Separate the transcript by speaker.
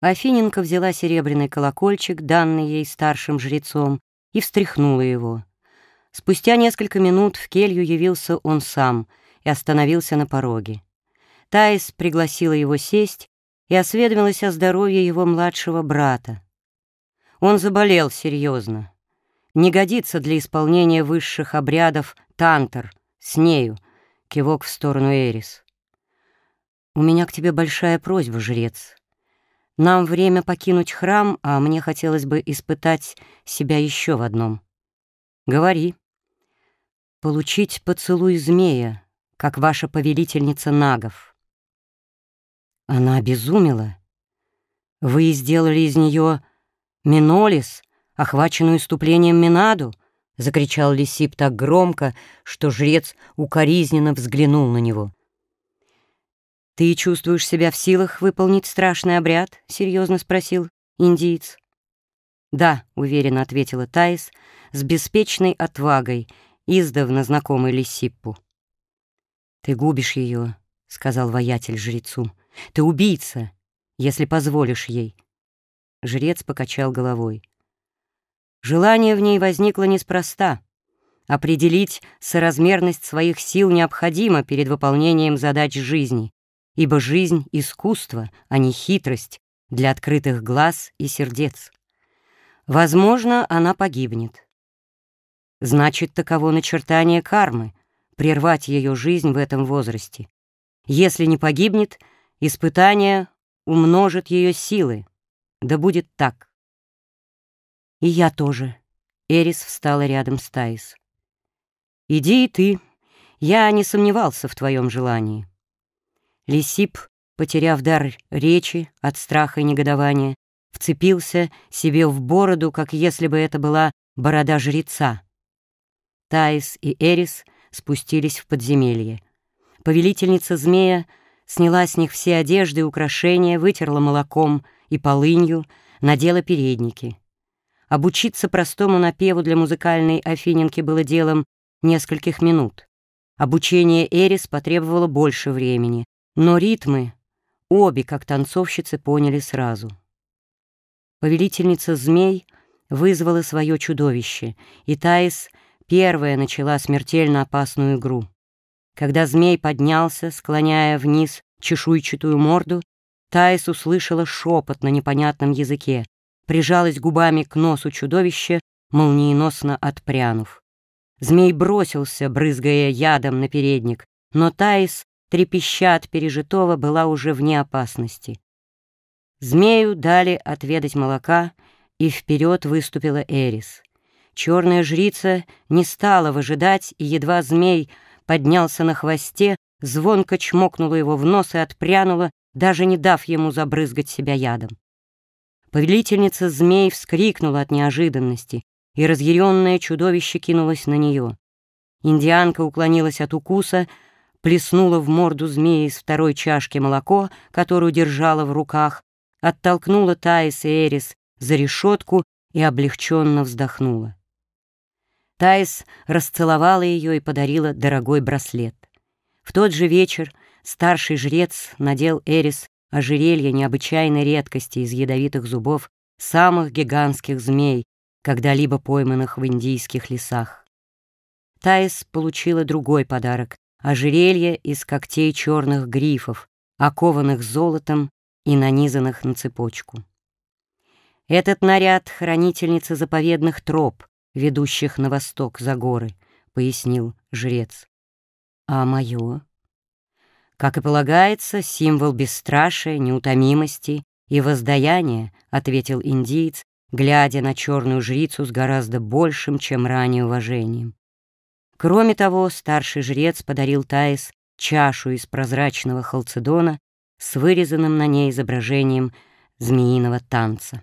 Speaker 1: Афиненко взяла серебряный колокольчик, данный ей старшим жрецом, и встряхнула его. Спустя несколько минут в келью явился он сам и остановился на пороге. Таис пригласила его сесть и осведомилась о здоровье его младшего брата. Он заболел серьезно. Не годится для исполнения высших обрядов тантор, с нею, кивок в сторону Эрис. «У меня к тебе большая просьба, жрец. Нам время покинуть храм, а мне хотелось бы испытать себя еще в одном. Говори. Получить поцелуй змея, как ваша повелительница Нагов. Она обезумела. Вы сделали из нее Минолис, охваченную иступлением Минаду, закричал Лисип так громко, что жрец укоризненно взглянул на него. «Ты чувствуешь себя в силах выполнить страшный обряд?» — серьезно спросил индиец. «Да», — уверенно ответила Таис, с беспечной отвагой, издавна знакомой Лисиппу. «Ты губишь ее», — сказал воятель жрецу. «Ты убийца, если позволишь ей». Жрец покачал головой. Желание в ней возникло неспроста. Определить соразмерность своих сил необходимо перед выполнением задач жизни ибо жизнь — искусство, а не хитрость для открытых глаз и сердец. Возможно, она погибнет. Значит, таково начертание кармы — прервать ее жизнь в этом возрасте. Если не погибнет, испытание умножит ее силы. Да будет так. И я тоже. Эрис встала рядом с Таис. «Иди и ты. Я не сомневался в твоем желании». Лисип, потеряв дар речи от страха и негодования, вцепился себе в бороду, как если бы это была борода жреца. Таис и Эрис спустились в подземелье. Повелительница змея сняла с них все одежды и украшения, вытерла молоком и полынью, надела передники. Обучиться простому напеву для музыкальной афиненки было делом нескольких минут. Обучение Эрис потребовало больше времени, но ритмы обе, как танцовщицы, поняли сразу. Повелительница змей вызвала свое чудовище, и Таис первая начала смертельно опасную игру. Когда змей поднялся, склоняя вниз чешуйчатую морду, Таис услышала шепот на непонятном языке, прижалась губами к носу чудовища, молниеносно отпрянув. Змей бросился, брызгая ядом на передник, но Таис трепеща от пережитого, была уже вне опасности. Змею дали отведать молока, и вперед выступила Эрис. Черная жрица не стала выжидать, и едва змей поднялся на хвосте, звонко чмокнула его в нос и отпрянула, даже не дав ему забрызгать себя ядом. Повелительница змей вскрикнула от неожиданности, и разъяренное чудовище кинулось на нее. Индианка уклонилась от укуса, плеснула в морду змеи из второй чашки молоко, которую держала в руках, оттолкнула Таис и Эрис за решетку и облегченно вздохнула. Таис расцеловала ее и подарила дорогой браслет. В тот же вечер старший жрец надел Эрис ожерелье необычайной редкости из ядовитых зубов самых гигантских змей, когда-либо пойманных в индийских лесах. Таис получила другой подарок ожерелье из когтей черных грифов, окованных золотом и нанизанных на цепочку. Этот наряд — хранительница заповедных троп, ведущих на восток за горы, — пояснил жрец. А мое? Как и полагается, символ бесстрашия, неутомимости и воздаяния, — ответил индиец, глядя на черную жрицу с гораздо большим, чем ранее уважением. Кроме того, старший жрец подарил Таис чашу из прозрачного халцедона с вырезанным на ней изображением змеиного танца.